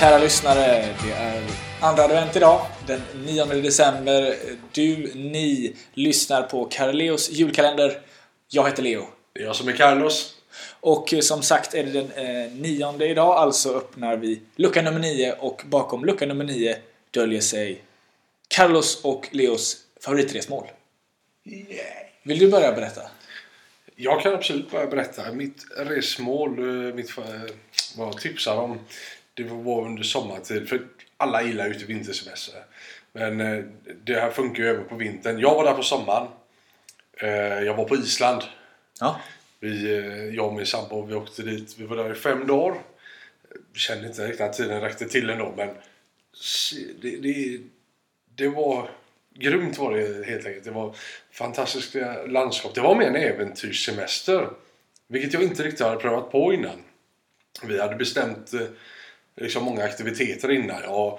Kära lyssnare, det är andra advent idag, den 9 december. Du, ni, lyssnar på Carleos julkalender. Jag heter Leo. Det är jag som är Carlos. Och eh, som sagt är det den eh, nionde idag, alltså öppnar vi lucka nummer 9 och bakom lucka nummer 9 döljer sig Carlos och Leos favoritresmål. Vill du börja berätta? Jag kan absolut börja berätta. Mitt resmål, eh, mitt, eh, vad jag tipsar om, det var under sommartid. För alla gillar ju ute vintersemester. Men eh, det här funkar ju även på vintern. Jag var där på sommaren. Eh, Jag var på Island. Ja. Vi, eh, jag och min sambo, vi åkte dit. Vi var där i fem dagar. Vi kände inte riktigt att tiden räckte till ändå, men det, det, det var grymt var det helt enkelt. Det var fantastiska landskap. Det var mer en äventyrssemester. Vilket jag inte riktigt hade prövat på innan. Vi hade bestämt liksom många aktiviteter innan. Jag har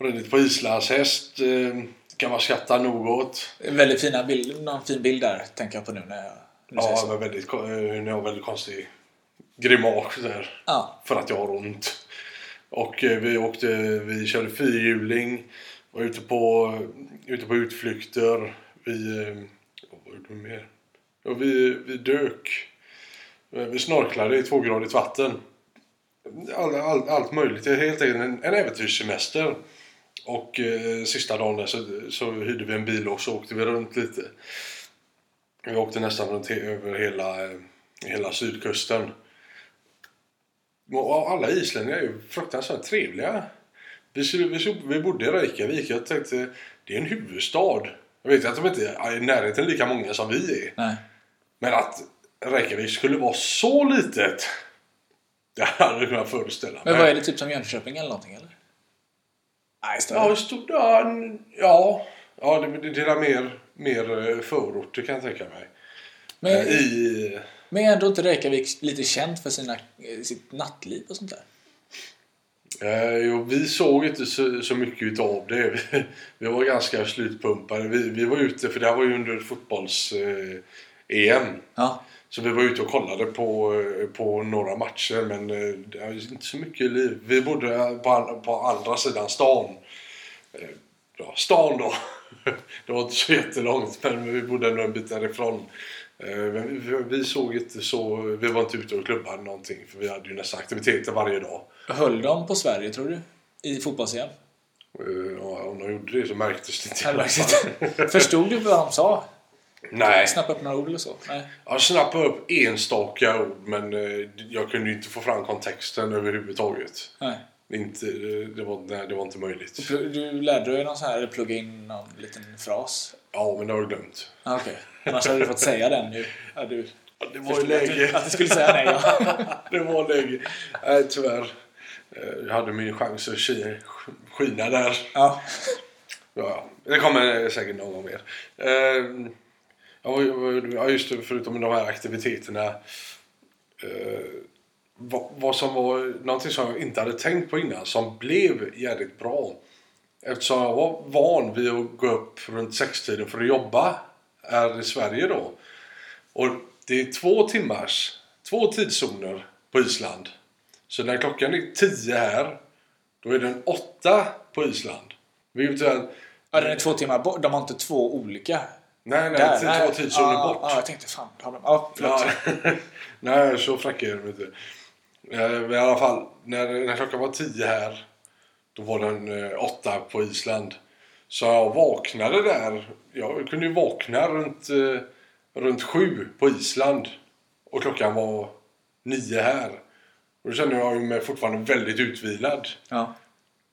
ridit på islandshäst. Eh, kan man skratta något. Väldigt fina bild, någon fin bild där tänker jag på nu när jag när du säger Ja, men väldigt, eh, hon har väldigt konstig grimas där. Ja. För att jag har ont. Och eh, vi åkte, vi körde fyrhjuling. Var ute på, ute på utflykter. Vi, eh, vad gjorde vi mer? Ja, vi, vi dök. Eh, Vi snorklade i tvågradigt vatten. All, all, allt möjligt. Det är helt enkelt en, en äventyrssemester. Och eh, sista dagen där så, så hyrde vi en bil och så åkte vi runt lite. Vi åkte nästan runt he- över hela, eh, hela sydkusten. Och alla islänningar är ju fruktansvärt trevliga. Vi, vi, vi bodde i Reykjavik. Jag tänkte, det är en huvudstad. Jag vet att de inte är i närheten lika många som vi är. Nej. Men att Reykjavik skulle vara så litet. Det hade jag kunnat föreställa Men mig. vad är det, typ som Jönköping eller någonting eller? Nej, större. Ja, ja, n- ja, ja det, det, är mer, mer eh, förorter kan jag tänka mig. men, Eh, I, men ändå inte Reykjavik lite känt för sina, eh, sitt nattliv och sånt där? Eh, jo, vi såg inte så, så mycket utav det. Vi, vi var ganska slutpumpade. Vi, vi var ute, för det här var ju under fotbolls-EM. Ja. Så vi var ute och kollade på, eh, på några matcher men eh, det var inte så mycket liv. Vi bodde på, på andra sidan stan. Eh, Ja, stan då. Det var inte så jättelångt men vi bodde ändå en bit därifrån. Men vi, såg inte så, vi var inte ute och klubbade någonting för vi hade ju nästan aktiviteter varje dag. Höll de på Sverige, tror du? I fotbolls-EM? Eh, Ja, om de gjorde det så märktes det inte. Förstod du vad de sa? Nej, Snappa upp några ord eller så? Nej. jag snappade upp enstaka ord men eh, jag kunde inte få fram kontexten överhuvudtaget. Nej. Inte, det, var, nej, det var inte möjligt. Du lärde dig någon sån här, plugga in någon liten fras? Ja, men det har du glömt. Ah, Okej. Annars hade du fått säga den nu. Ja, du Ja, det var ju förstod att du, läge. att du skulle säga nej. Ja. det var läge. Nej, tyvärr. Eh, Jag hade min chans att ski- skina där. Ja. Ja, det kommer säkert någon gång mer. Ja, just det, förutom de här aktiviteterna. eh, vad, vad som var någonting som jag inte hade tänkt på innan som blev jävligt bra. Eftersom jag var van vid att gå upp runt sextiden för att jobba här i Sverige då. Och det är två timmars, två tidszoner på Island. Så när klockan är tio här, då är den åtta på Island. Vilket är... ja, den är två timmar bort. De har inte två olika. Nej, nej, Där, nej. två tidszoner ja, bort. Ja, jag tänkte fan. Har de... Ja, förlåt. Ja. nej, så fräcka är de inte. Eh, Men i alla fall, när, när klockan var tio här, då var den eh, åtta på Island. Så jag vaknade där. Jag kunde ju vakna runt, eh, runt sju på Island. Och klockan var nio här. Och då kände jag mig fortfarande väldigt utvilad. Ja.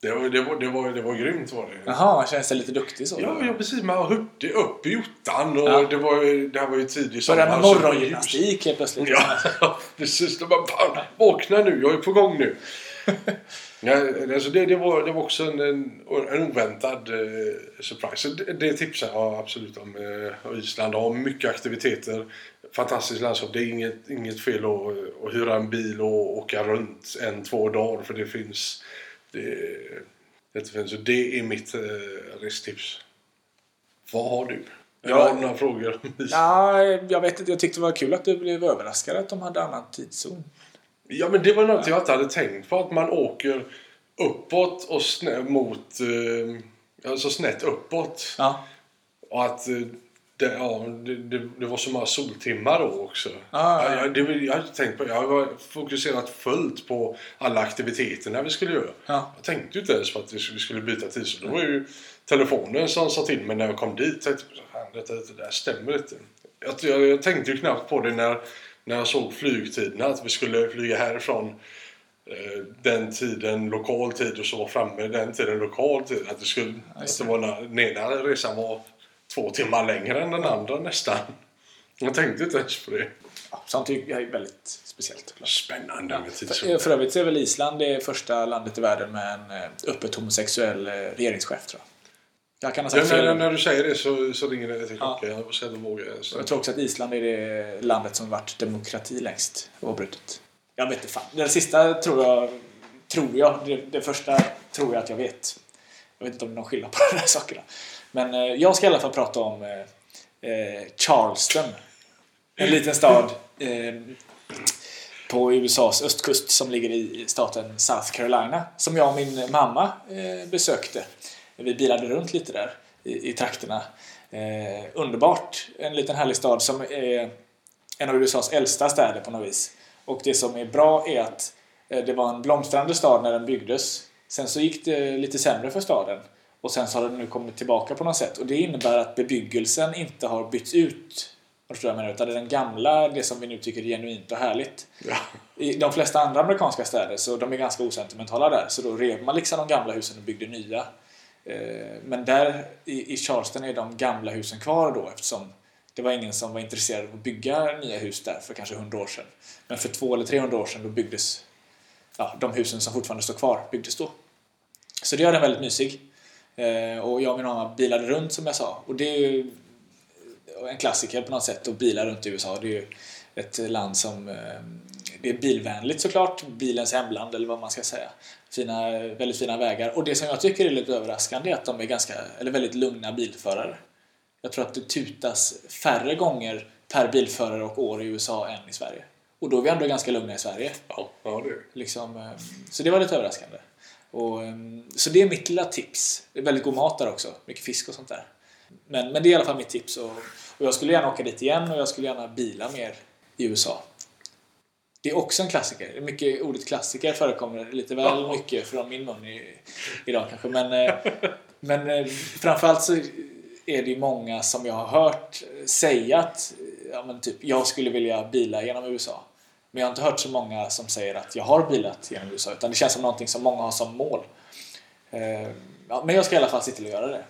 Det var, det var, det var, det var grymt var det. Jaha, man känner sig lite duktig så. Ja, ja precis. Man hörde upp i ottan och Ja. det, var, det här var ju tidig med det var ljus. morgongymnastik helt plötsligt. Ja, precis. De bara "Fan, vakna nu, jag är på gång nu. ja, alltså det, det, var, det var också en, en, en oväntad eh, surprise. Det, det tipsar jag absolut om. Eh, Island har mycket aktiviteter. Fantastiskt landskap. Det är inget, inget fel att, att hyra en bil och åka runt en, två dagar för det finns. Det, det, finns, så det är mitt eh, restips. Vad har du? Ja. Har några frågor? Nej, jag vet inte. Jag tyckte det var kul att du blev överraskad att de hade annan tidszon. Ja men det var något jag inte hade tänkt på att man åker uppåt och snä, mot... Eh, alltså snett uppåt. Ja. Och att eh, det, ja, det, det, det var så många soltimmar då också. Ja, ja, ja. Jag, det, jag inte tänkt på Jag har fokuserat fullt på alla aktiviteterna vi skulle göra. Ja. Jag tänkte ju inte ens på att vi skulle, byta tid. Så det var ju telefonen som sa till mig när jag kom dit. Jag tänkte, fan, det, där stämmer inte. Jag, jag, jag tänkte ju knappt på det när, när jag såg flygtiderna. Att vi skulle flyga härifrån eh, den tiden lokal tid och så var framme den tiden lokal tid. Att det, skulle, att det var när, ena resan var två timmar längre än den andra nästan. Jag tänkte inte ens på det. Ja, Sånt jag är väldigt speciellt. Spännande med För, tidszon. för övrigt är väl Island det första landet i världen med en eh, öppet homosexuell eh, regeringschef tror jag. Jag kan ha Ja, sagt när, fel. när du säger det så, så ringer det till Ja. klockan. Jag ska inte våga. Så. Jag tror också att Island är det landet som varit demokrati längst oavbrutet. Jag vet inte fan. Det sista tror jag, tror jag. Det, det första tror jag att jag vet. Jag vet inte om det är någon skillnad på de här sakerna. Men eh, jag ska i alla fall prata om eh, eh Charleston. En liten stad eh, på USAs östkust som ligger i staten South Carolina. Som jag och min mamma eh, besökte. Vi bilade runt lite där i, i trakterna. Eh, underbart! En liten härlig stad som är en av USAs äldsta städer på något vis. Och det som är bra är att eh, det var en blomstrande stad när den byggdes. Sen så gick det lite sämre för staden. Och sen så har den nu kommit tillbaka på något sätt. Och det innebär att bebyggelsen inte har bytts ut. Förstår jag menar? Utan det är den gamla, det som vi nu tycker är genuint och härligt. Ja. I de flesta andra amerikanska städer så de är ganska osentimentala där. Så då rev man liksom de gamla husen och byggde nya. Eh, Men där i i Charleston är de gamla husen kvar då eftersom det var ingen som var intresserad av att bygga nya hus där för kanske 100 år sedan. Men för 200 eller 300 år sedan då byggdes ja, de husen som fortfarande står kvar byggdes då. Så det gör den väldigt mysig. Eh, Och jag och min mamma bilade runt som jag sa. Och det är ju en klassiker på något sätt att bila runt i USA. Det är ju ett land som eh, det är bilvänligt såklart. Bilens hemland eller vad man ska säga. Fina, väldigt fina vägar. Och det som jag tycker är lite överraskande är att de är ganska, eller väldigt lugna bilförare. Jag tror att det tutas färre gånger per bilförare och år i USA än i Sverige. Och då är vi ändå ganska lugna i Sverige. Ja, ja det är Liksom, eh, så det var lite överraskande. Och, eh, så det är mitt lilla tips. Det är väldigt god mat där också. Mycket fisk och sånt där. Men, men det är i alla fall mitt tips. Och, och jag skulle gärna åka dit igen och jag skulle gärna bila mer i USA. Det är också en klassiker. Mycket ordet klassiker förekommer lite väl mycket från min mun i, idag kanske. Men, eh, men eh, framförallt så är det ju många som jag har hört säga att ja, men typ, jag skulle vilja bila genom USA. Men jag har inte hört så många som säger att jag har bilat genom USA. Utan det känns som någonting som många har som mål. Eh, ja, men jag ska i alla fall se till att göra det.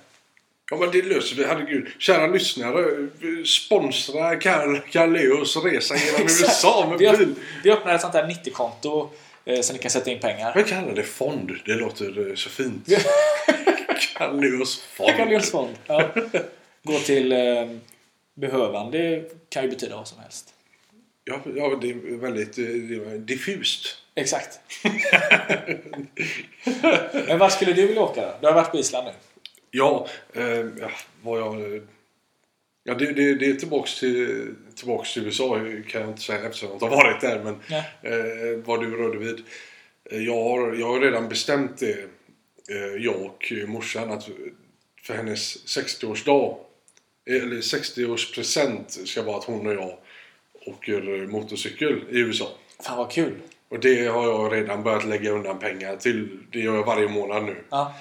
Ja men det löser vi, herregud. Kära lyssnare, sponsra Karl Karl Leos resa genom. USA med Vi, bil. vi öppnar ett sånt där 90-konto eh, så ni kan sätta in pengar. Men kalla det fond, det låter eh, så fint. Karl Leos fond. Carl fond. Ja. Gå till eh, behövande kan ju betyda vad som helst. Ja, ja, det är väldigt eh, det diffust. Exakt. Men var skulle du vilja åka? Du har varit på Island nu. Ja, eh, ja vad jag... Ja, det, det, det är tillbaks till, tillbaks till USA kan jag inte säga eftersom jag inte har varit där. Men eh, vad du rörde vid. Eh, Jag har, jag har redan bestämt det, eh, jag och morsan, att för hennes 60-årsdag, eller 60-årspresent ska vara att hon och jag åker motorcykel i USA. Fan vad kul. Och det har jag redan börjat lägga undan pengar till. Det gör jag varje månad nu. Ja.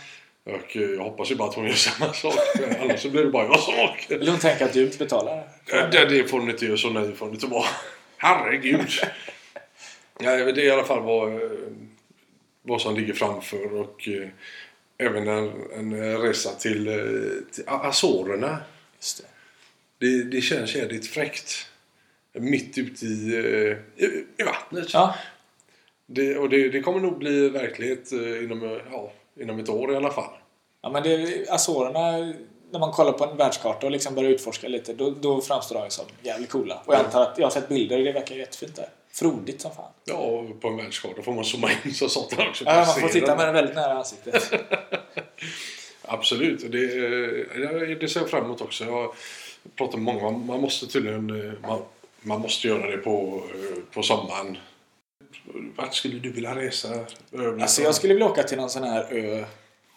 Och eh, jag hoppas ju bara att hon gör samma sak. Annars så blir det bara jag som åker. Vill hon tänka att du inte betalar? Det, det får ni inte göra så nöjd får ni inte vara. Herregud. ja, det är i alla fall vad, eh, vad som ligger framför och eh, även en, en resa till, till Azorerna. Just det. Det, det känns jävligt fräckt. Mitt ute i, eh, i, i vattnet. Ja, Det, och det, det kommer nog bli verklighet eh, inom, eh, ja, inom ett år i alla fall. ja men det, Azorerna, när man kollar på en världskarta och liksom börjar utforska lite, då, då framstår de som jävligt coola. Och jag antar att jag har sett bilder och det verkar jättefint där. Frodigt som fan. Ja, och på en världskarta får man zooma in så satan också Ja, man får titta med den väldigt nära ansiktet. Absolut, det, det ser jag fram emot också. Jag pratar med många, man- måste tydligen, man, man måste göra det på, på sommaren. vart skulle du vilja resa? Alltså jag skulle vilja åka till någon sån här ö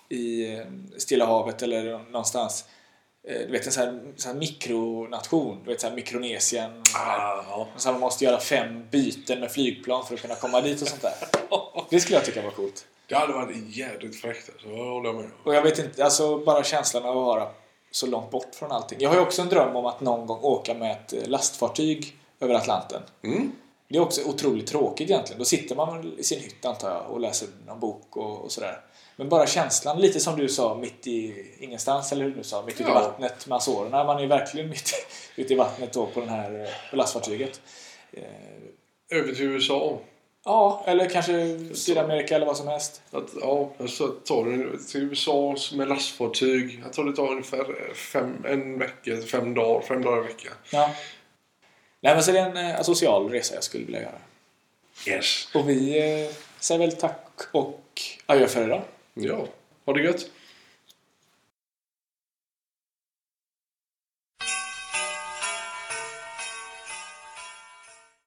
i eh, Stilla havet eller någonstans. Eh, Du vet en sån här, sån här mikronation. Du vet sån här Mikronesien. Ah, ja. Så man måste göra fem byten med flygplan för att kunna komma dit och sånt där. Det skulle jag tycka var coolt. Det hade varit jävligt fräckt alltså. Jag håller med. Och jag vet inte, alltså bara känslan av att vara så långt bort från allting. Jag har ju också en dröm om att någon gång åka med ett eh, lastfartyg över Atlanten. Mm. Det är också otroligt tråkigt egentligen. Då sitter man i sin hytt antar jag och läser någon bok och, och sådär. Men bara känslan, lite som du sa, mitt i ingenstans, eller hur du sa, mitt ute i Ja. vattnet med Azorerna. Man är verkligen mitt ute i vattnet då på, den här, eh, på lastfartyget. Över till USA. Ja, eller kanske Sydamerika eller vad som helst. Att, ja, så tar du till USA med lastfartyg. Jag tror det tar ungefär fem, en vecka, fem dagar, fem dagar i veckan. Ja. Nej, men så det är en eh, social resa jag skulle vilja göra. Yes. Och vi eh, säger väl tack och adjö för idag. Ja, ha det gött.